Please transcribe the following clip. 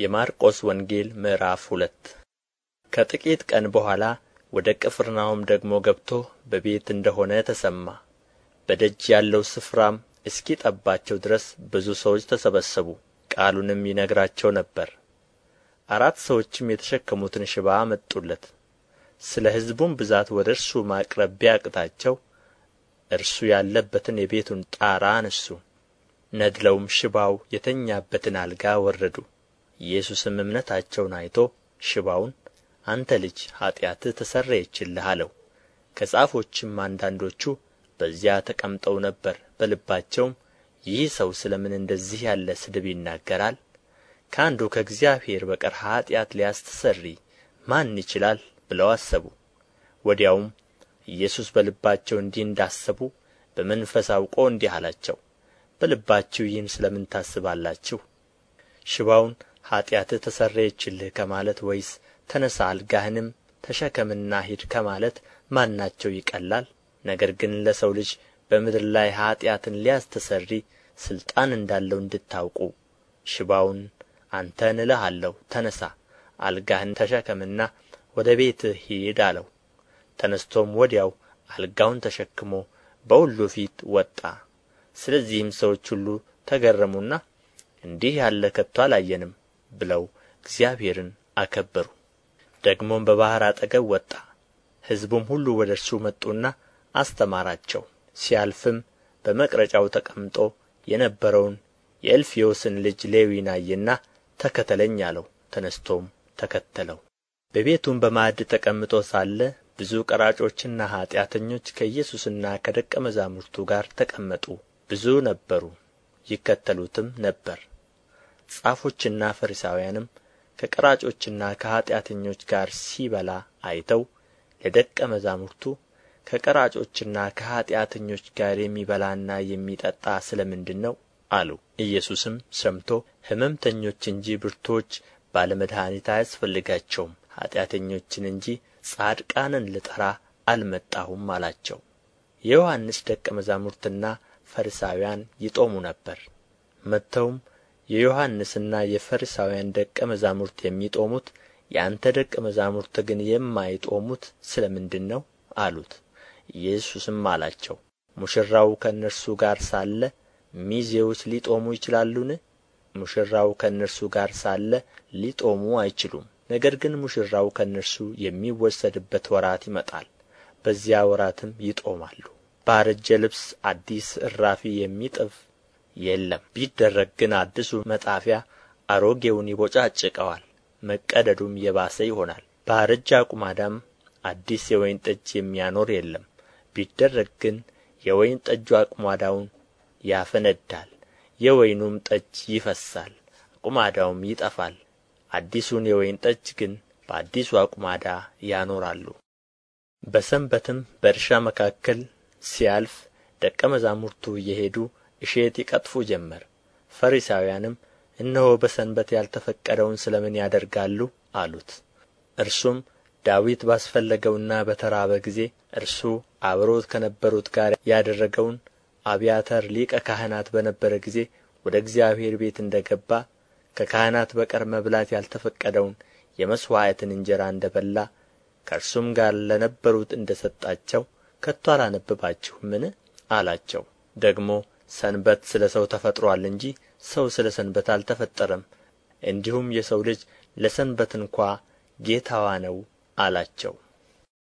የማርቆስ ወንጌል ምዕራፍ ሁለት። ከጥቂት ቀን በኋላ ወደ ቅፍርናሆም ደግሞ ገብቶ በቤት እንደ ሆነ ተሰማ። በደጅ ያለው ስፍራም እስኪጠባቸው ድረስ ብዙ ሰዎች ተሰበሰቡ ቃሉንም ይነግራቸው ነበር። አራት ሰዎችም የተሸከሙትን ሽባ አመጡለት ስለ ሕዝቡም ብዛት ወደ እርሱ ማቅረብ ቢያቅታቸው እርሱ ያለበትን የቤቱን ጣራ አነሡ። ነድለውም ሽባው የተኛበትን አልጋ አወረዱ ኢየሱስም እምነታቸውን አይቶ ሽባውን አንተ ልጅ ኃጢአትህ ተሰረየችልህ አለው። ከጻፎችም አንዳንዶቹ በዚያ ተቀምጠው ነበር። በልባቸውም ይህ ሰው ስለ ምን እንደዚህ ያለ ስድብ ይናገራል? ከአንዱ ከእግዚአብሔር በቀር ኃጢአት ሊያስተሰርይ ማን ይችላል? ብለው አሰቡ። ወዲያውም ኢየሱስ በልባቸው እንዲህ እንዳሰቡ በመንፈስ አውቆ እንዲህ አላቸው። በልባችሁ ይህን ስለ ምን ታስባላችሁ? ሽባውን ኃጢአትህ ተሰረየችልህ ከማለት ወይስ ተነሣ አልጋህንም ተሸከምና ሂድ ከማለት ማናቸው ይቀላል? ነገር ግን ለሰው ልጅ በምድር ላይ ኃጢአትን ሊያስተሰርይ ሥልጣን እንዳለው እንድታውቁ ሽባውን አንተን እልሃለሁ ተነሣ አልጋህን ተሸከምና ወደ ቤትህ ሂድ አለው። ተነስቶም ወዲያው አልጋውን ተሸክሞ በሁሉ ፊት ወጣ። ስለዚህም ሰዎች ሁሉ ተገረሙና እንዲህ ያለ ከቶ አላየንም ብለው እግዚአብሔርን አከበሩ። ደግሞም በባሕር አጠገብ ወጣ። ሕዝቡም ሁሉ ወደ እርሱ መጡና አስተማራቸው። ሲያልፍም በመቅረጫው ተቀምጦ የነበረውን የእልፍዮስን ልጅ ሌዊን አየና ተከተለኝ አለው። ተነስቶም ተከተለው። በቤቱም በማዕድ ተቀምጦ ሳለ ብዙ ቀራጮችና ኃጢአተኞች ከኢየሱስና ከደቀ መዛሙርቱ ጋር ተቀመጡ። ብዙ ነበሩ ይከተሉትም ነበር ጻፎችና ፈሪሳውያንም ከቀራጮችና ከኃጢአተኞች ጋር ሲበላ አይተው ለደቀ መዛሙርቱ ከቀራጮችና ከኃጢአተኞች ጋር የሚበላና የሚጠጣ ስለ ምንድር ነው አሉ። ኢየሱስም ሰምቶ ሕመምተኞች እንጂ ብርቱዎች ባለ መድኃኒት አያስፈልጋቸውም ኃጢአተኞችን እንጂ ጻድቃንን ልጠራ አልመጣሁም አላቸው። የዮሐንስ ደቀ መዛሙርትና ፈሪሳውያን ይጦሙ ነበር። መጥተውም የዮሐንስና የፈሪሳውያን ደቀ መዛሙርት የሚጦሙት የአንተ ደቀ መዛሙርት ግን የማይጦሙት ስለ ምንድር ነው? አሉት። ኢየሱስም አላቸው ሙሽራው ከእነርሱ ጋር ሳለ ሚዜዎች ሊጦሙ ይችላሉን? ሙሽራው ከእነርሱ ጋር ሳለ ሊጦሙ አይችሉም። ነገር ግን ሙሽራው ከእነርሱ የሚወሰድበት ወራት ይመጣል በዚያ ወራትም ይጦማሉ። ባረጀ ልብስ አዲስ እራፊ የሚጥፍ የለም። ቢደረግ ግን አዲሱ መጣፊያ አሮጌውን ይቦጫጭቀዋል መቀደዱም የባሰ ይሆናል። ባረጀ አቁማዳም አዲስ የወይን ጠጅ የሚያኖር የለም። ቢደረግ ግን የወይን ጠጁ አቁማዳውን ያፈነዳል የወይኑም ጠጅ ይፈሳል አቁማዳውም ይጠፋል። አዲሱን የወይን ጠጅ ግን በአዲሱ አቁማዳ ያኖራሉ። በሰንበትም በእርሻ መካከል ሲያልፍ ደቀ መዛሙርቱ እየሄዱ እሸት ይቀጥፉ ጀመር። ፈሪሳውያንም እነሆ በሰንበት ያልተፈቀደውን ስለ ምን ያደርጋሉ? አሉት። እርሱም ዳዊት ባስፈለገውና በተራበ ጊዜ እርሱ አብሮት ከነበሩት ጋር ያደረገውን አብያተር ሊቀ ካህናት በነበረ ጊዜ ወደ እግዚአብሔር ቤት እንደ ገባ ከካህናት በቀር መብላት ያልተፈቀደውን የመሥዋዕትን እንጀራ እንደ በላ ከእርሱም ጋር ለነበሩት እንደ ሰጣቸው ከቶ አላነበባችሁምን አላቸው። ደግሞ ሰንበት ስለ ሰው ተፈጥሮአል እንጂ ሰው ስለ ሰንበት አልተፈጠረም። እንዲሁም የሰው ልጅ ለሰንበት እንኳ ጌታዋ ነው አላቸው